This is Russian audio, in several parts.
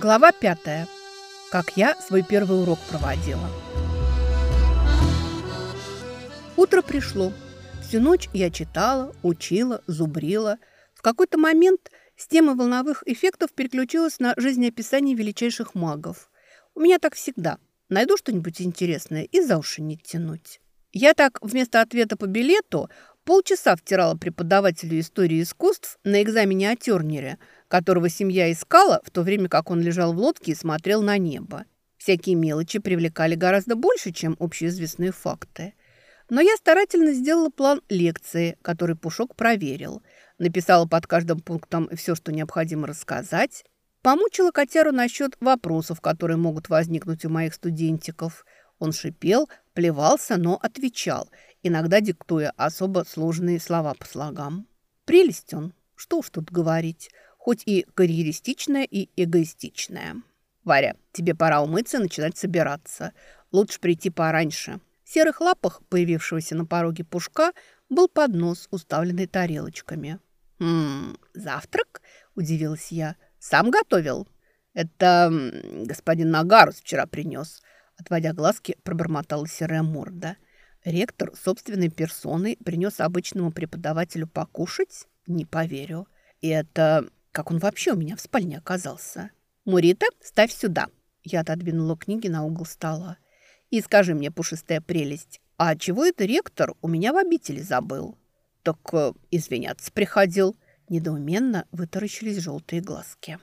Глава пятая. Как я свой первый урок проводила. Утро пришло. Всю ночь я читала, учила, зубрила. В какой-то момент с темы волновых эффектов переключилась на жизнеописание величайших магов. У меня так всегда. Найду что-нибудь интересное и за уши не тянуть. Я так вместо ответа по билету полчаса втирала преподавателю истории искусств на экзамене о Тернере, которого семья искала, в то время как он лежал в лодке и смотрел на небо. Всякие мелочи привлекали гораздо больше, чем общеизвестные факты. Но я старательно сделала план лекции, который Пушок проверил. Написала под каждым пунктом все, что необходимо рассказать. Помучила котяру насчет вопросов, которые могут возникнуть у моих студентиков. Он шипел, плевался, но отвечал, иногда диктуя особо сложные слова по слогам. Прелесть он, что уж тут говорить, хоть и карьеристичная, и эгоистичная. «Варя, тебе пора умыться и начинать собираться. Лучше прийти пораньше». В серых лапах, появившегося на пороге пушка, был поднос, уставленный тарелочками. «Ммм, завтрак?» – удивилась я. «Сам готовил?» «Это господин Нагарус вчера принес», – отводя глазки, пробормотала серая морда. «Ректор собственной персоной принес обычному преподавателю покушать? Не поверю. И это... Как он вообще у меня в спальне оказался?» «Мурита, ставь сюда!» Я отодвинула книги на угол стола. И скажи мне, пушистая прелесть, а чего это ректор у меня в обители забыл? Так э, извиняться приходил. Недоуменно вытаращились желтые глазки.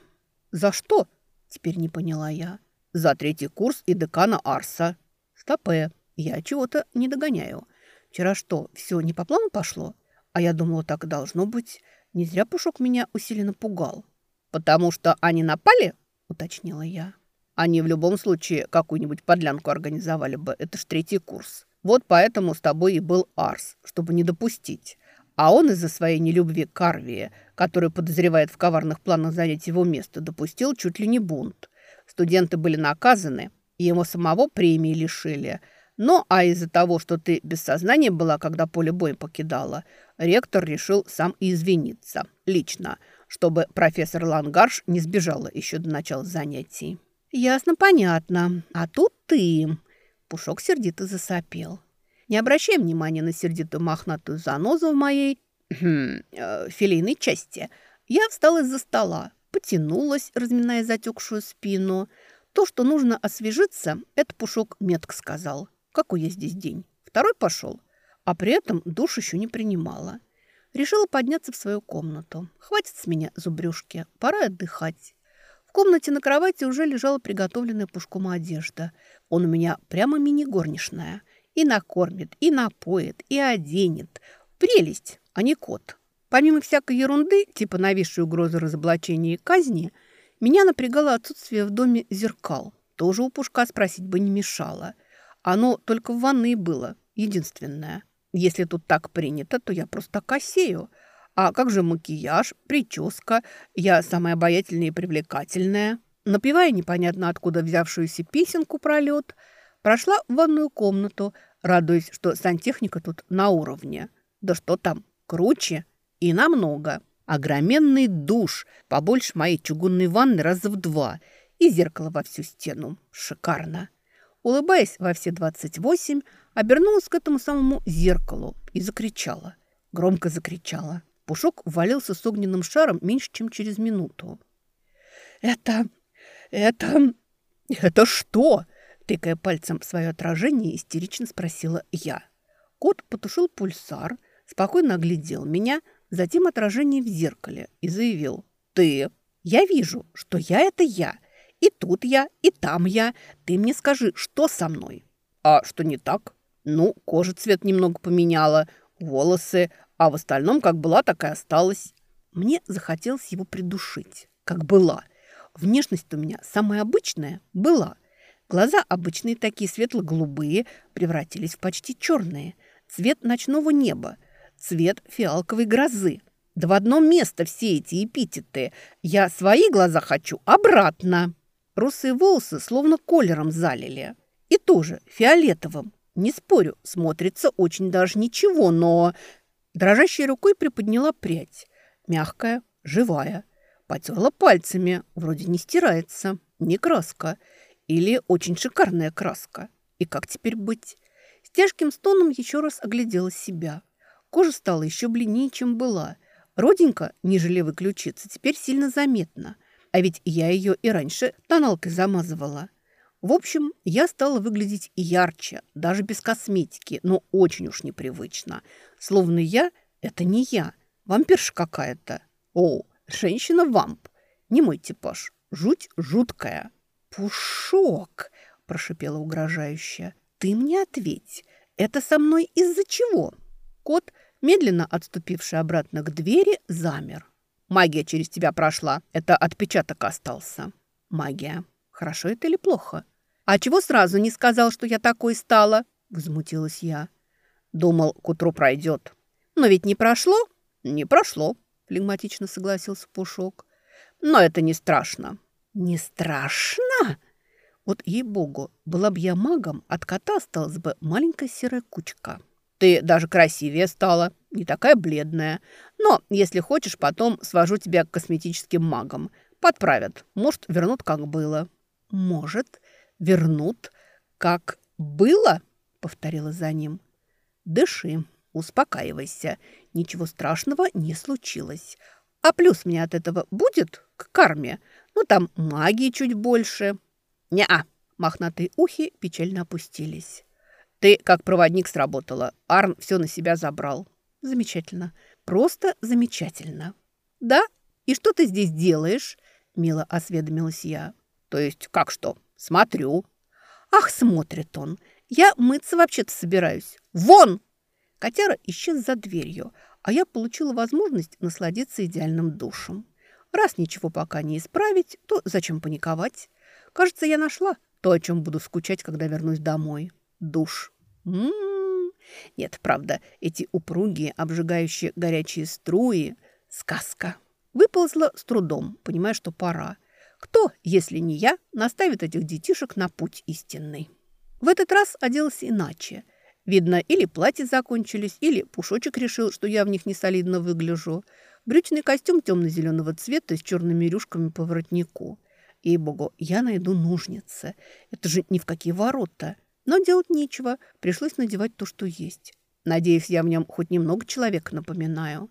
За что? Теперь не поняла я. За третий курс и декана Арса. Стопе, я чего-то не догоняю. Вчера что, все не по плану пошло? А я думала, так должно быть. Не зря Пушок меня усиленно пугал. «Потому что они напали?» – уточнила я. Они в любом случае какую-нибудь подлянку организовали бы. Это ж третий курс. Вот поэтому с тобой и был Арс, чтобы не допустить. А он из-за своей нелюбви к Арвии, который подозревает в коварных планах занять его место, допустил чуть ли не бунт. Студенты были наказаны, и ему самого премии лишили. Но а из-за того, что ты без сознания была, когда поле боя покидала, ректор решил сам извиниться, лично, чтобы профессор Лангарш не сбежала еще до начала занятий. «Ясно, понятно. А тут ты...» Пушок сердито засопел. Не обращай внимания на сердитую мохнатую занозу в моей хм, э, филейной части. Я встала из-за стола, потянулась, разминая затекшую спину. То, что нужно освежиться, это Пушок метко сказал. Какой я здесь день? Второй пошел. А при этом душ еще не принимала. Решила подняться в свою комнату. Хватит с меня зубрюшки, пора отдыхать. В комнате на кровати уже лежала приготовленная пушком одежда. Он у меня прямо мини-горничная. И накормит, и напоит, и оденет. Прелесть, а не кот. Помимо всякой ерунды, типа нависшей угрозы разоблачения и казни, меня напрягало отсутствие в доме зеркал. Тоже у Пушка спросить бы не мешало. Оно только в ванной было, единственное. Если тут так принято, то я просто косею – а как же макияж, прическа? Я самая обаятельная и привлекательная. Напевая непонятно откуда взявшуюся песенку про лед, прошла в ванную комнату, радуясь, что сантехника тут на уровне. Да что там, круче и намного. Огроменный душ, побольше моей чугунной ванны раза в два, и зеркало во всю стену. Шикарно. Улыбаясь во все двадцать восемь, обернулась к этому самому зеркалу и закричала. Громко закричала. Пушок ввалился с огненным шаром меньше, чем через минуту. «Это... это... это что?» Тыкая пальцем в свое отражение, истерично спросила я. Кот потушил пульсар, спокойно оглядел меня, затем отражение в зеркале и заявил. «Ты! Я вижу, что я – это я. И тут я, и там я. Ты мне скажи, что со мной?» «А что не так?» «Ну, кожа цвет немного поменяла, волосы, а в остальном, как была, так и осталась. Мне захотелось его придушить, как была. Внешность у меня самая обычная была. Глаза обычные такие светло-голубые превратились в почти черные. Цвет ночного неба, цвет фиалковой грозы. Да в одно место все эти эпитеты. Я свои глаза хочу обратно. Русые волосы словно колером залили. И тоже фиолетовым. Не спорю, смотрится очень даже ничего, но Дрожащей рукой приподняла прядь. Мягкая, живая. Потерла пальцами, вроде не стирается, не краска. Или очень шикарная краска. И как теперь быть? С тяжким стоном еще раз оглядела себя. Кожа стала еще бледнее, чем была. Родинка, ниже левой ключицы, теперь сильно заметна. А ведь я ее и раньше тоналкой замазывала. В общем, я стала выглядеть ярче, даже без косметики, но очень уж непривычно. Словно я – это не я, вампирша какая-то. О, женщина-вамп. Не мой типаж. Жуть жуткая. «Пушок!» – прошипела угрожающе. «Ты мне ответь, это со мной из-за чего?» Кот, медленно отступивший обратно к двери, замер. «Магия через тебя прошла. Это отпечаток остался». «Магия. Хорошо это или плохо?» «А чего сразу не сказал, что я такой стала?» – возмутилась я. «Думал, к утру пройдет». «Но ведь не прошло?» «Не прошло», – флегматично согласился Пушок. «Но это не страшно». «Не страшно?» Вот, ей-богу, была бы я магом, от кота осталась бы маленькая серая кучка. Ты даже красивее стала, не такая бледная. Но, если хочешь, потом свожу тебя к косметическим магам. Подправят, может, вернут, как было. Может, вернут, как было, повторила за ним. Дыши, успокаивайся, ничего страшного не случилось. А плюс мне от этого будет к карме. Ну, там магии чуть больше, «Не-а!» Мохнатые ухи печально опустились. «Ты как проводник сработала. Арн все на себя забрал». «Замечательно. Просто замечательно». «Да? И что ты здесь делаешь?» Мило осведомилась я. «То есть как что? Смотрю». «Ах, смотрит он. Я мыться вообще-то собираюсь. Вон!» Котяра исчез за дверью, а я получила возможность насладиться идеальным душем. Раз ничего пока не исправить, то зачем паниковать? Кажется, я нашла то, о чем буду скучать, когда вернусь домой. Душ. М-м-м. Нет, правда, эти упругие, обжигающие горячие струи – сказка. Выползла с трудом, понимая, что пора. Кто, если не я, наставит этих детишек на путь истинный? В этот раз оделась иначе. Видно, или платья закончились, или Пушочек решил, что я в них не солидно выгляжу. Брючный костюм темно-зеленого цвета с черными рюшками по воротнику. Ей-богу, я найду ножницы. Это же ни в какие ворота. Но делать нечего. Пришлось надевать то, что есть. Надеюсь, я в нем хоть немного человека напоминаю.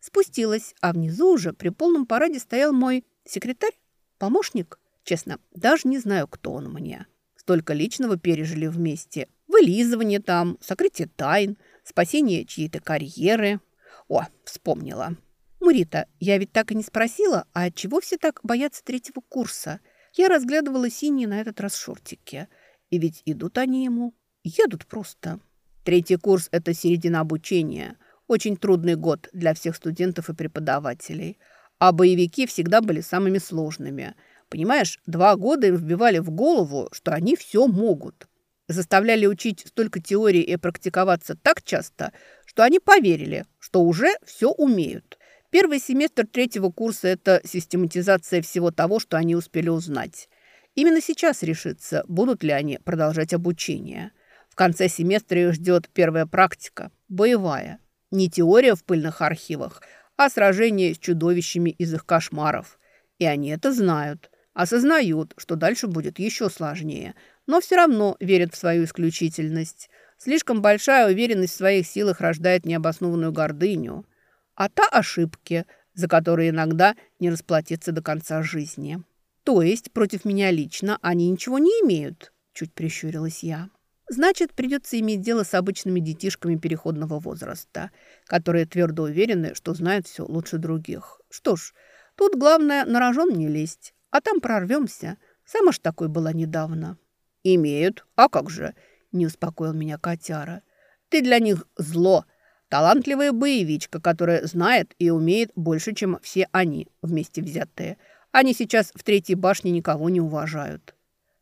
Спустилась, а внизу уже при полном параде стоял мой секретарь, помощник. Честно, даже не знаю, кто он мне. Столько личного пережили вместе. Вылизывание там, сокрытие тайн, спасение чьей-то карьеры. О, вспомнила. «Мурита, я ведь так и не спросила, а чего все так боятся третьего курса?» Я разглядывала синие на этот раз шортики. И ведь идут они ему. Едут просто. Третий курс – это середина обучения. Очень трудный год для всех студентов и преподавателей. А боевики всегда были самыми сложными. Понимаешь, два года им вбивали в голову, что они все могут. Заставляли учить столько теорий и практиковаться так часто, что они поверили, что уже все умеют – Первый семестр третьего курса – это систематизация всего того, что они успели узнать. Именно сейчас решится, будут ли они продолжать обучение. В конце семестра их ждет первая практика – боевая. Не теория в пыльных архивах, а сражение с чудовищами из их кошмаров. И они это знают, осознают, что дальше будет еще сложнее, но все равно верят в свою исключительность. Слишком большая уверенность в своих силах рождает необоснованную гордыню – а та ошибки, за которые иногда не расплатиться до конца жизни. То есть против меня лично они ничего не имеют, чуть прищурилась я. Значит, придется иметь дело с обычными детишками переходного возраста, которые твердо уверены, что знают все лучше других. Что ж, тут главное на рожон не лезть, а там прорвемся. Сама ж такой была недавно. «Имеют. А как же?» – не успокоил меня котяра. «Ты для них зло, Талантливая боевичка, которая знает и умеет больше, чем все они вместе взятые. Они сейчас в третьей башне никого не уважают.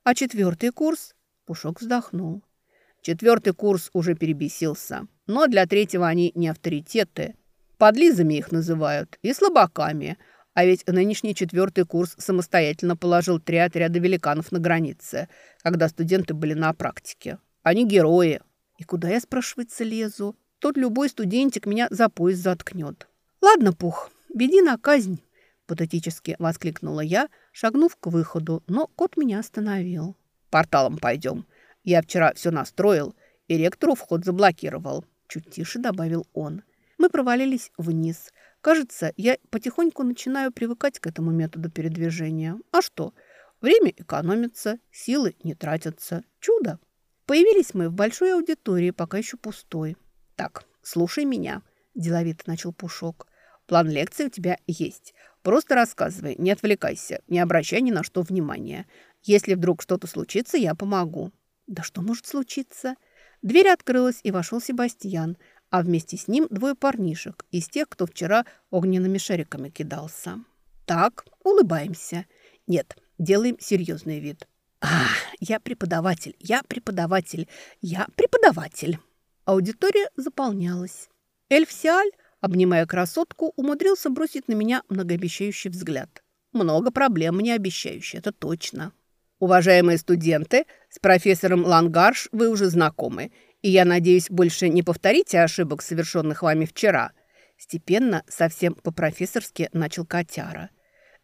А четвертый курс? Пушок вздохнул. Четвертый курс уже перебесился. Но для третьего они не авторитеты. Подлизами их называют и слабаками. А ведь нынешний четвертый курс самостоятельно положил три отряда великанов на границе, когда студенты были на практике. Они герои. И куда я, спрашивается, лезу? Тут любой студентик меня за пояс заткнет. Ладно, Пух, беди на казнь. Патетически воскликнула я, шагнув к выходу, но кот меня остановил. «Порталом пойдем. Я вчера все настроил, и ректору вход заблокировал», – чуть тише добавил он. Мы провалились вниз. Кажется, я потихоньку начинаю привыкать к этому методу передвижения. А что? Время экономится, силы не тратятся. Чудо! Появились мы в большой аудитории, пока еще пустой. «Так, слушай меня», – деловито начал Пушок. «План лекции у тебя есть. Просто рассказывай, не отвлекайся, не обращай ни на что внимания. Если вдруг что-то случится, я помогу». «Да что может случиться?» Дверь открылась, и вошел Себастьян, а вместе с ним двое парнишек из тех, кто вчера огненными шариками кидался. «Так, улыбаемся. Нет, делаем серьезный вид. А, я преподаватель, я преподаватель, я преподаватель». Аудитория заполнялась. Эльф Сиаль, обнимая красотку, умудрился бросить на меня многообещающий взгляд. Много проблем не обещающий, это точно. Уважаемые студенты, с профессором Лангарш вы уже знакомы, и я надеюсь, больше не повторите ошибок, совершенных вами вчера». Степенно, совсем по-профессорски начал котяра.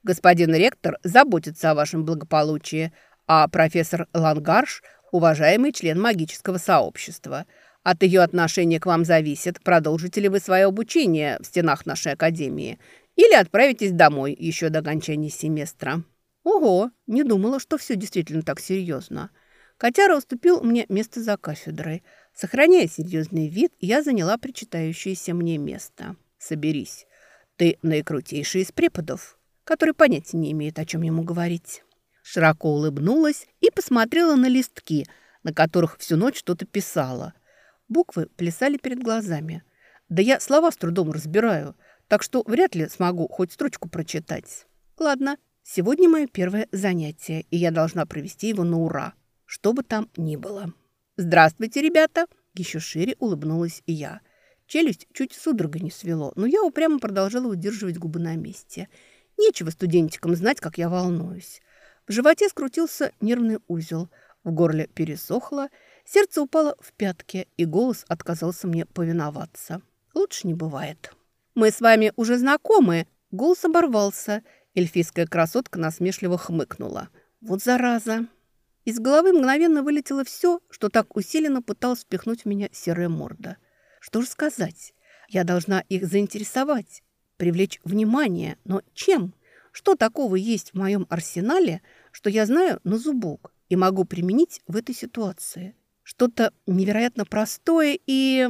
«Господин ректор заботится о вашем благополучии, а профессор Лангарш – уважаемый член магического сообщества. От ее отношения к вам зависит, продолжите ли вы свое обучение в стенах нашей академии или отправитесь домой еще до окончания семестра». «Ого, не думала, что все действительно так серьезно». Котяра уступил мне место за кафедрой – Сохраняя серьезный вид, я заняла причитающееся мне место. «Соберись. Ты наикрутейший из преподов, который понятия не имеет, о чем ему говорить». Широко улыбнулась и посмотрела на листки, на которых всю ночь что-то писала. Буквы плясали перед глазами. Да я слова с трудом разбираю, так что вряд ли смогу хоть строчку прочитать. Ладно, сегодня мое первое занятие, и я должна провести его на ура, что бы там ни было. «Здравствуйте, ребята!» Еще шире улыбнулась и я. Челюсть чуть судорога не свело, но я упрямо продолжала удерживать губы на месте. Нечего студентикам знать, как я волнуюсь. В животе скрутился нервный узел, в горле пересохло, сердце упало в пятки, и голос отказался мне повиноваться. Лучше не бывает. «Мы с вами уже знакомы!» Голос оборвался. Эльфийская красотка насмешливо хмыкнула. «Вот зараза!» Из головы мгновенно вылетело все, что так усиленно пыталась впихнуть в меня серая морда. Что же сказать? Я должна их заинтересовать, привлечь внимание. Но чем? Что такого есть в моем арсенале, что я знаю на зубок и могу применить в этой ситуации? Что-то невероятно простое и...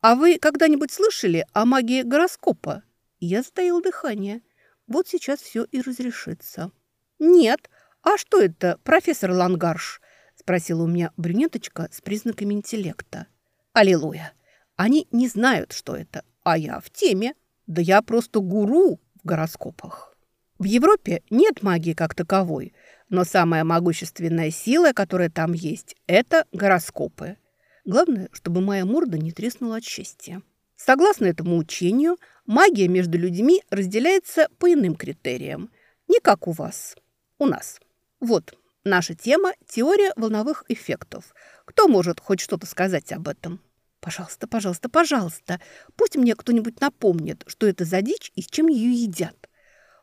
А вы когда-нибудь слышали о магии гороскопа? Я затаил дыхание. Вот сейчас все и разрешится. Нет, «А что это, профессор Лангарш?» – спросила у меня брюнеточка с признаками интеллекта. «Аллилуйя! Они не знают, что это, а я в теме. Да я просто гуру в гороскопах». В Европе нет магии как таковой, но самая могущественная сила, которая там есть, это гороскопы. Главное, чтобы моя морда не треснула от счастья. Согласно этому учению, магия между людьми разделяется по иным критериям, не как у вас, у нас. Вот, наша тема – теория волновых эффектов. Кто может хоть что-то сказать об этом? Пожалуйста, пожалуйста, пожалуйста, пусть мне кто-нибудь напомнит, что это за дичь и с чем ее едят.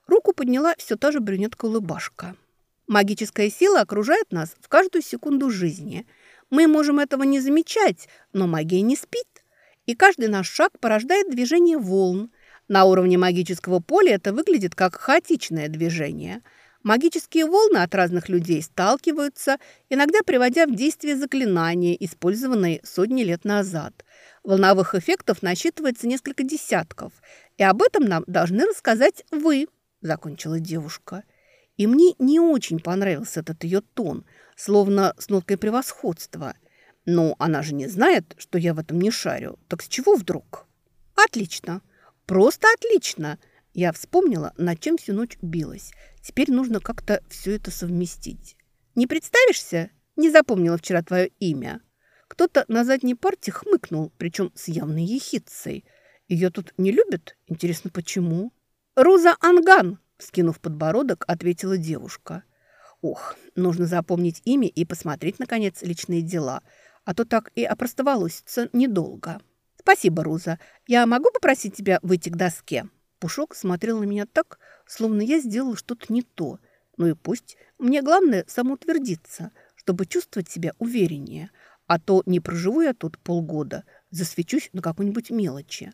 Руку подняла все та же брюнетка-улыбашка. Магическая сила окружает нас в каждую секунду жизни. Мы можем этого не замечать, но магия не спит. И каждый наш шаг порождает движение волн. На уровне магического поля это выглядит как хаотичное движение – Магические волны от разных людей сталкиваются, иногда приводя в действие заклинания, использованные сотни лет назад. Волновых эффектов насчитывается несколько десятков, и об этом нам должны рассказать вы, закончила девушка. И мне не очень понравился этот ее тон, словно с ноткой превосходства. Но она же не знает, что я в этом не шарю. Так с чего вдруг? Отлично. Просто отлично. Я вспомнила, над чем всю ночь билась. Теперь нужно как-то все это совместить. Не представишься? Не запомнила вчера твое имя. Кто-то на задней парте хмыкнул, причем с явной ехидцей. Ее тут не любят? Интересно, почему? «Руза Анган!» – скинув подбородок, ответила девушка. «Ох, нужно запомнить имя и посмотреть, наконец, личные дела, а то так и опростоволоситься недолго. Спасибо, Руза. Я могу попросить тебя выйти к доске?» Пушок смотрел на меня так, словно я сделала что-то не то. Ну и пусть. Мне главное самоутвердиться, чтобы чувствовать себя увереннее. А то не проживу я тут полгода, засвечусь на какой-нибудь мелочи.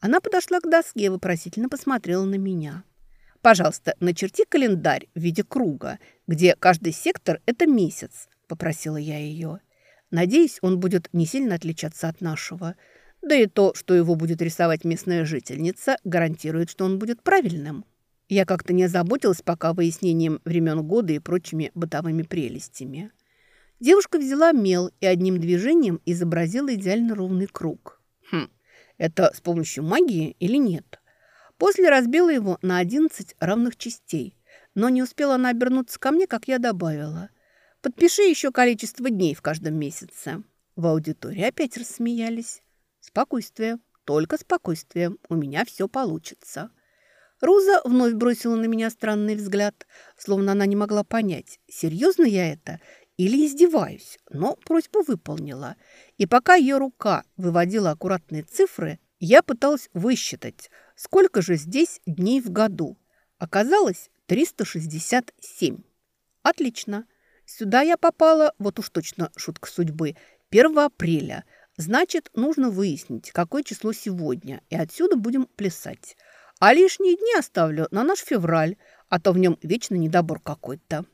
Она подошла к доске, вопросительно посмотрела на меня. «Пожалуйста, начерти календарь в виде круга, где каждый сектор – это месяц», – попросила я ее. «Надеюсь, он будет не сильно отличаться от нашего. Да и то, что его будет рисовать местная жительница, гарантирует, что он будет правильным». Я как-то не озаботилась пока выяснением времен года и прочими бытовыми прелестями. Девушка взяла мел и одним движением изобразила идеально ровный круг. Хм, это с помощью магии или нет? После разбила его на 11 равных частей, но не успела она обернуться ко мне, как я добавила. Подпиши еще количество дней в каждом месяце. В аудитории опять рассмеялись. Спокойствие, только спокойствие, у меня все получится. Руза вновь бросила на меня странный взгляд, словно она не могла понять, серьезно я это или издеваюсь, но просьбу выполнила. И пока ее рука выводила аккуратные цифры, я пыталась высчитать, сколько же здесь дней в году. Оказалось 367. Отлично. Сюда я попала, вот уж точно шутка судьбы, 1 апреля. Значит, нужно выяснить, какое число сегодня, и отсюда будем плясать. А лишние дни оставлю на наш февраль, а то в нем вечно недобор какой-то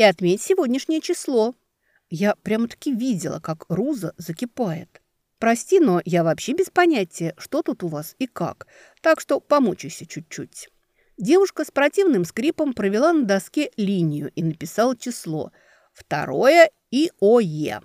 и отметь сегодняшнее число». Я прямо-таки видела, как Руза закипает. «Прости, но я вообще без понятия, что тут у вас и как, так что помучайся чуть-чуть». Девушка с противным скрипом провела на доске линию и написала число. Второе и ОЕ.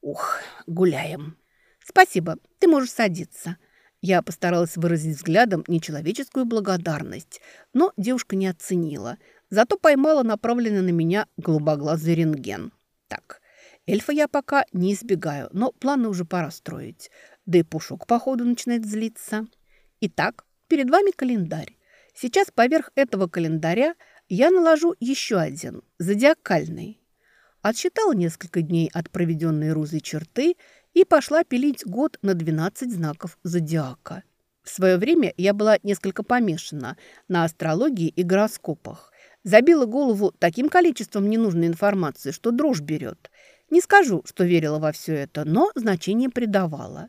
Ух, гуляем. Спасибо, ты можешь садиться. Я постаралась выразить взглядом нечеловеческую благодарность, но девушка не оценила – Зато поймала направленный на меня голубоглазый рентген. Так, эльфа я пока не избегаю, но планы уже пора строить. Да и Пушок, походу, начинает злиться. Итак, перед вами календарь. Сейчас поверх этого календаря я наложу еще один, зодиакальный. Отсчитала несколько дней от проведенной Рузой черты и пошла пилить год на 12 знаков зодиака. В свое время я была несколько помешана на астрологии и гороскопах Забила голову таким количеством ненужной информации, что дрожь берет. Не скажу, что верила во все это, но значение придавала.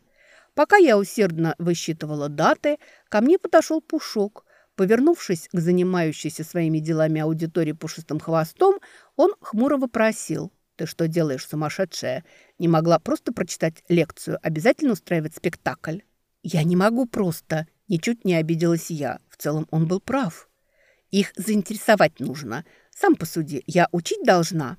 Пока я усердно высчитывала даты, ко мне подошел Пушок. Повернувшись к занимающейся своими делами аудитории пушистым хвостом, он хмуро вопросил. «Ты что делаешь, сумасшедшая? Не могла просто прочитать лекцию, обязательно устраивать спектакль?» «Я не могу просто», – ничуть не обиделась я. В целом он был прав. Их заинтересовать нужно. Сам посуди, я учить должна».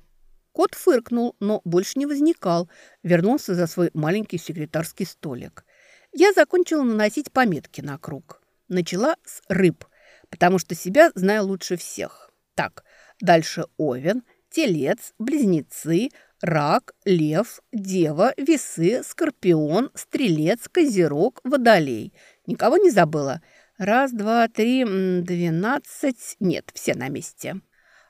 Кот фыркнул, но больше не возникал. Вернулся за свой маленький секретарский столик. Я закончила наносить пометки на круг. Начала с рыб, потому что себя знаю лучше всех. Так, дальше овен, телец, близнецы, рак, лев, дева, весы, скорпион, стрелец, козерог, водолей. Никого не забыла? Раз, два, три, двенадцать. Нет, все на месте.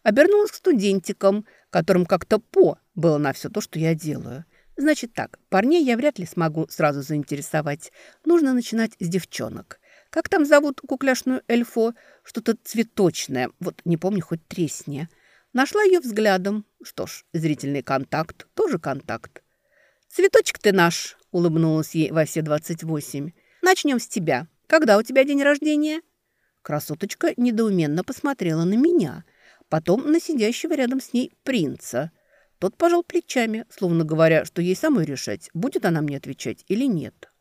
Обернулась к студентикам, которым как-то по было на все то, что я делаю. Значит так, парней я вряд ли смогу сразу заинтересовать. Нужно начинать с девчонок. Как там зовут кукляшную эльфо? Что-то цветочное. Вот не помню, хоть тресни. Нашла ее взглядом. Что ж, зрительный контакт, тоже контакт. «Цветочек ты наш», — улыбнулась ей во все двадцать восемь. «Начнем с тебя. Когда у тебя день рождения?» Красоточка недоуменно посмотрела на меня, потом на сидящего рядом с ней принца. Тот пожал плечами, словно говоря, что ей самой решать, будет она мне отвечать или нет.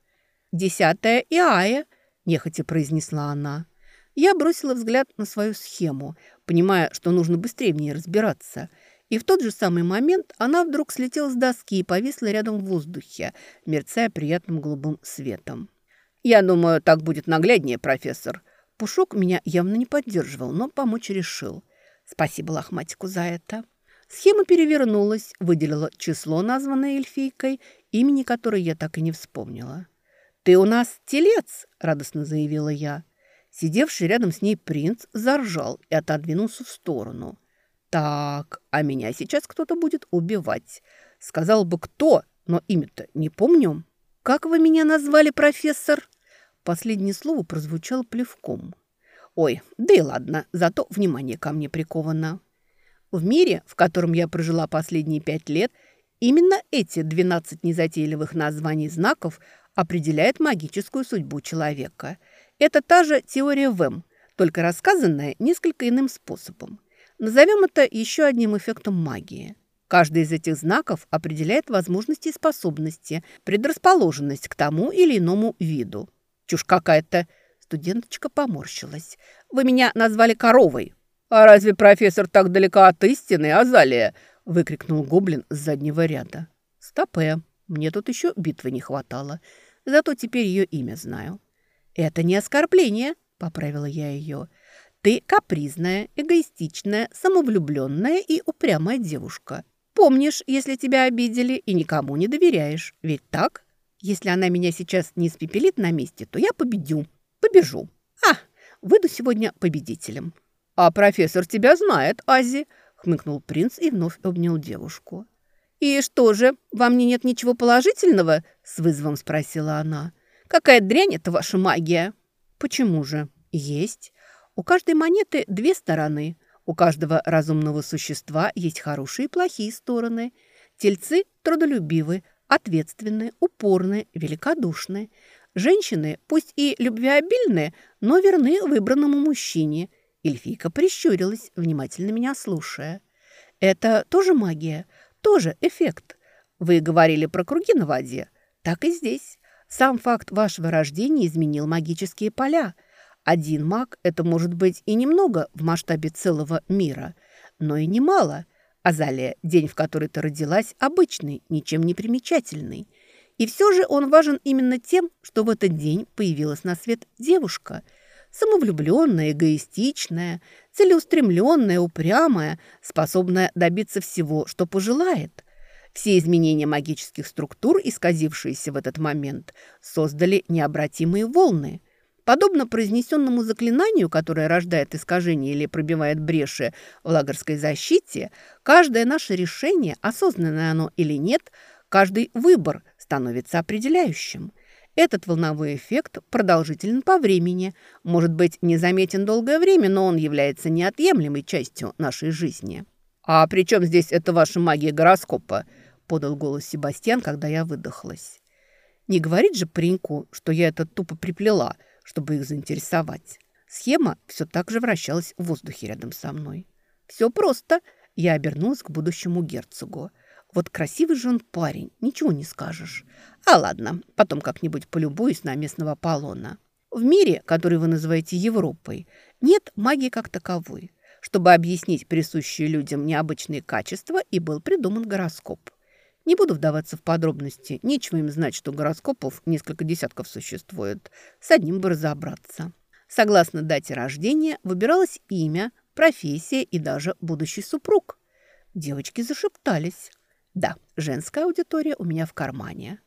«Десятая Иая», – нехотя произнесла она. Я бросила взгляд на свою схему, понимая, что нужно быстрее в ней разбираться. И в тот же самый момент она вдруг слетела с доски и повисла рядом в воздухе, мерцая приятным голубым светом. «Я думаю, так будет нагляднее, профессор». Пушок меня явно не поддерживал, но помочь решил. Спасибо Лохматику за это. Схема перевернулась, выделила число, названное эльфийкой, имени которой я так и не вспомнила. «Ты у нас телец!» – радостно заявила я. Сидевший рядом с ней принц заржал и отодвинулся в сторону. «Так, а меня сейчас кто-то будет убивать. Сказал бы, кто, но имя-то не помню». «Как вы меня назвали, профессор?» Последнее слово прозвучало плевком. Ой, да и ладно, зато внимание ко мне приковано. В мире, в котором я прожила последние пять лет, именно эти 12 незатейливых названий знаков определяют магическую судьбу человека. Это та же теория ВЭМ, только рассказанная несколько иным способом. Назовем это еще одним эффектом магии. Каждый из этих знаков определяет возможности и способности, предрасположенность к тому или иному виду. Чушь какая-то. Студенточка поморщилась. «Вы меня назвали коровой». «А разве профессор так далеко от истины, Азалия?» выкрикнул гоблин с заднего ряда. «Стопе, мне тут еще битвы не хватало. Зато теперь ее имя знаю». «Это не оскорбление», — поправила я ее. «Ты капризная, эгоистичная, самовлюбленная и упрямая девушка. Помнишь, если тебя обидели и никому не доверяешь. Ведь так? Если она меня сейчас не испепелит на месте, то я победю. Побежу. А, выйду сегодня победителем. А профессор тебя знает, Ази, хмыкнул принц и вновь обнял девушку. «И что же, во мне нет ничего положительного?» – с вызовом спросила она. «Какая дрянь это ваша магия?» «Почему же?» «Есть. У каждой монеты две стороны. У каждого разумного существа есть хорошие и плохие стороны. Тельцы трудолюбивы, ответственны, упорны, великодушны. Женщины, пусть и любвеобильны, но верны выбранному мужчине. Эльфийка прищурилась, внимательно меня слушая. «Это тоже магия, тоже эффект. Вы говорили про круги на воде. Так и здесь. Сам факт вашего рождения изменил магические поля. Один маг – это может быть и немного в масштабе целого мира, но и немало. Азалия, день, в который ты родилась, обычный, ничем не примечательный. И все же он важен именно тем, что в этот день появилась на свет девушка. Самовлюбленная, эгоистичная, целеустремленная, упрямая, способная добиться всего, что пожелает. Все изменения магических структур, исказившиеся в этот момент, создали необратимые волны. Подобно произнесенному заклинанию, которое рождает искажения или пробивает бреши в лагерской защите, каждое наше решение, осознанное оно или нет, каждый выбор – становится определяющим. Этот волновой эффект продолжителен по времени, может быть незаметен долгое время, но он является неотъемлемой частью нашей жизни. «А при чем здесь эта ваша магия гороскопа?» – подал голос Себастьян, когда я выдохлась. «Не говорит же пареньку, что я это тупо приплела, чтобы их заинтересовать». Схема все так же вращалась в воздухе рядом со мной. «Все просто», – я обернулась к будущему герцогу. Вот красивый же он парень, ничего не скажешь. А ладно, потом как-нибудь полюбуюсь на местного Аполлона. В мире, который вы называете Европой, нет магии как таковой. Чтобы объяснить присущие людям необычные качества, и был придуман гороскоп. Не буду вдаваться в подробности, нечего им знать, что гороскопов несколько десятков существует. С одним бы разобраться. Согласно дате рождения выбиралось имя, профессия и даже будущий супруг. Девочки зашептались. Да, женская аудитория у меня в кармане.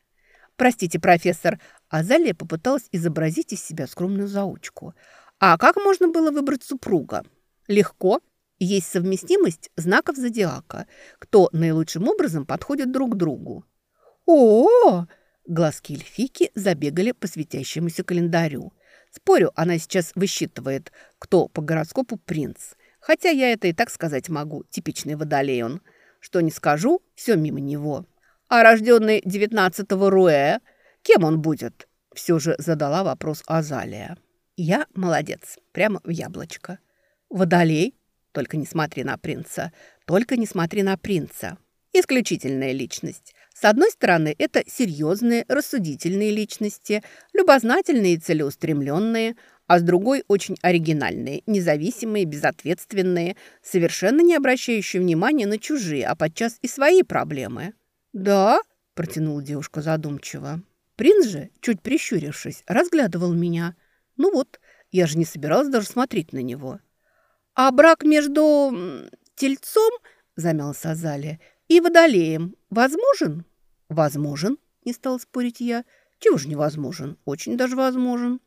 Простите, профессор, Азалия попыталась изобразить из себя скромную заучку. А как можно было выбрать супруга? Легко. Есть совместимость знаков зодиака. Кто наилучшим образом подходит друг другу. О, -о, -о Глазки эльфики забегали по светящемуся календарю. Спорю, она сейчас высчитывает, кто по гороскопу принц. Хотя я это и так сказать могу. Типичный водолей он. Что не скажу, все мимо него. А рожденный 19-го Руэ, кем он будет? Все же задала вопрос Азалия. Я молодец, прямо в яблочко. Водолей? Только не смотри на принца. Только не смотри на принца. Исключительная личность. С одной стороны, это серьезные, рассудительные личности, любознательные и целеустремленные, а с другой очень оригинальные, независимые, безответственные, совершенно не обращающие внимания на чужие, а подчас и свои проблемы. «Да?» – протянула девушка задумчиво. Принц же, чуть прищурившись, разглядывал меня. Ну вот, я же не собиралась даже смотреть на него. «А брак между тельцом, – замялась Азалия, – и водолеем возможен?» «Возможен», – не стал спорить я. «Чего же невозможен? Очень даже возможен».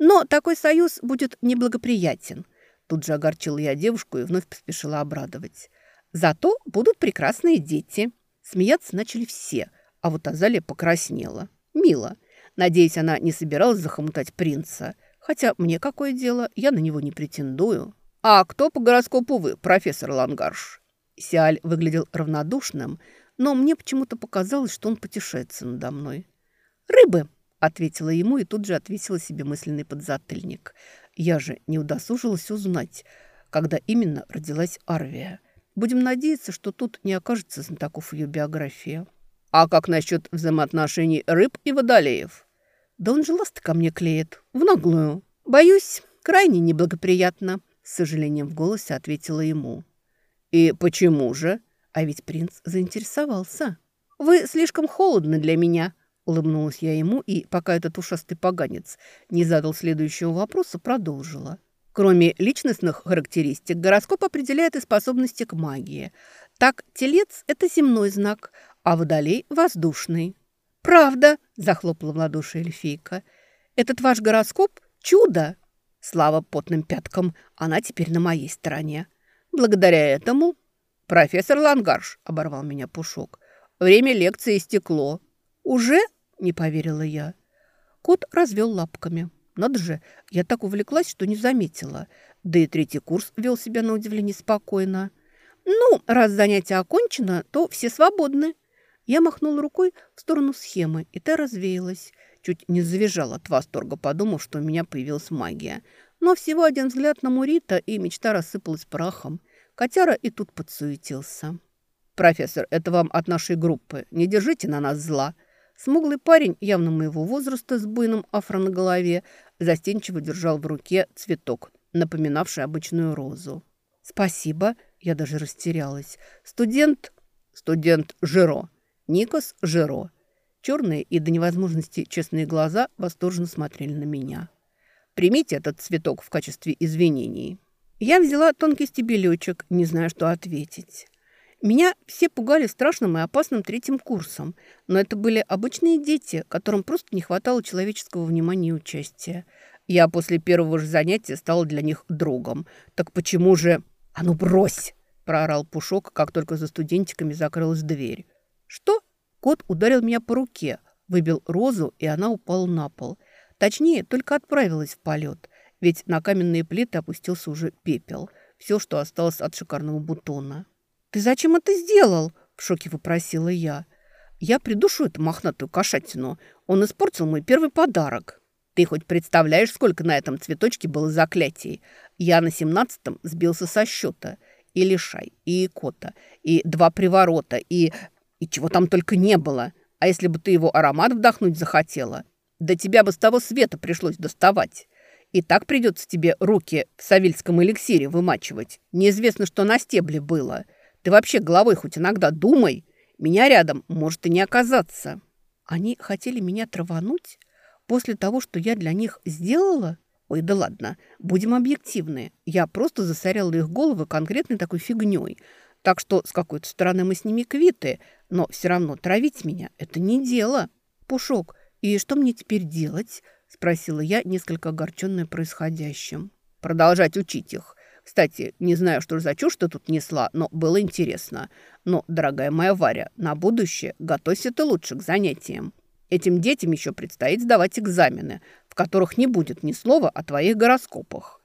Но такой союз будет неблагоприятен. Тут же огорчила я девушку и вновь поспешила обрадовать. Зато будут прекрасные дети. Смеяться начали все, а вот Азалия покраснела. Мило. Надеюсь, она не собиралась захомутать принца. Хотя мне какое дело, я на него не претендую. А кто по гороскопу вы, профессор Лангарш? Сиаль выглядел равнодушным, но мне почему-то показалось, что он потешается надо мной. «Рыбы!» – ответила ему и тут же отвесила себе мысленный подзатыльник. Я же не удосужилась узнать, когда именно родилась Арвия. Будем надеяться, что тут не окажется знатоков ее биографии. А как насчет взаимоотношений рыб и водолеев? Да он же ласты ко мне клеит, в наглую. Боюсь, крайне неблагоприятно, с сожалением в голосе ответила ему. И почему же? А ведь принц заинтересовался. Вы слишком холодны для меня, улыбнулась я ему и, пока этот ушастый поганец не задал следующего вопроса, продолжила. Кроме личностных характеристик, гороскоп определяет и способности к магии. Так, телец – это земной знак, а водолей – воздушный. «Правда!» – захлопала в ладоши эльфийка. «Этот ваш гороскоп – чудо!» Слава потным пяткам, она теперь на моей стороне. Благодаря этому... «Профессор Лангарш», – оборвал меня Пушок, – «время лекции истекло». «Уже?» – не поверила я. Кот развел лапками. Надо же, я так увлеклась, что не заметила. Да и третий курс вел себя на удивление спокойно. Ну, раз занятие окончено, то все свободны. Я махнула рукой в сторону схемы, и та развеялась. Чуть не завизжала от восторга, подумав, что у меня появилась магия. Но всего один взгляд на Мурита, и мечта рассыпалась прахом. Котяра и тут подсуетился. «Профессор, это вам от нашей группы. Не держите на нас зла». Смуглый парень, явно моего возраста, с буйным афро на голове, застенчиво держал в руке цветок, напоминавший обычную розу. «Спасибо», я даже растерялась. «Студент...» «Студент Жиро. Никос Жиро». Черные и до невозможности честные глаза восторженно смотрели на меня. «Примите этот цветок в качестве извинений». Я взяла тонкий стебелечек, не зная, что ответить. Меня все пугали страшным и опасным третьим курсом, но это были обычные дети, которым просто не хватало человеческого внимания и участия. Я после первого же занятия стала для них другом. Так почему же... «А ну брось!» – проорал Пушок, как только за студентиками закрылась дверь. «Что?» Кот ударил меня по руке, выбил розу, и она упала на пол. Точнее, только отправилась в полет, ведь на каменные плиты опустился уже пепел. Все, что осталось от шикарного бутона. «Ты зачем это сделал?» – в шоке вопросила я. «Я придушу эту мохнатую кошатину. Он испортил мой первый подарок». «Ты хоть представляешь, сколько на этом цветочке было заклятий? Я на семнадцатом сбился со счета. И лишай, и икота, и два приворота, и... И чего там только не было. А если бы ты его аромат вдохнуть захотела, да тебя бы с того света пришлось доставать. И так придется тебе руки в савильском эликсире вымачивать. Неизвестно, что на стебле было». Ты вообще головой хоть иногда думай. Меня рядом может и не оказаться. Они хотели меня травануть после того, что я для них сделала? Ой, да ладно, будем объективны. Я просто засоряла их головы конкретной такой фигней. Так что с какой-то стороны мы с ними квиты, но все равно травить меня – это не дело. Пушок, и что мне теперь делать? Спросила я, несколько огорченная происходящим. Продолжать учить их. Кстати, не знаю, что за чушь ты тут несла, но было интересно. Но, дорогая моя Варя, на будущее готовься ты лучше к занятиям. Этим детям еще предстоит сдавать экзамены, в которых не будет ни слова о твоих гороскопах.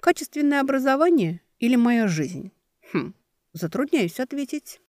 Качественное образование или моя жизнь? Хм, затрудняюсь ответить.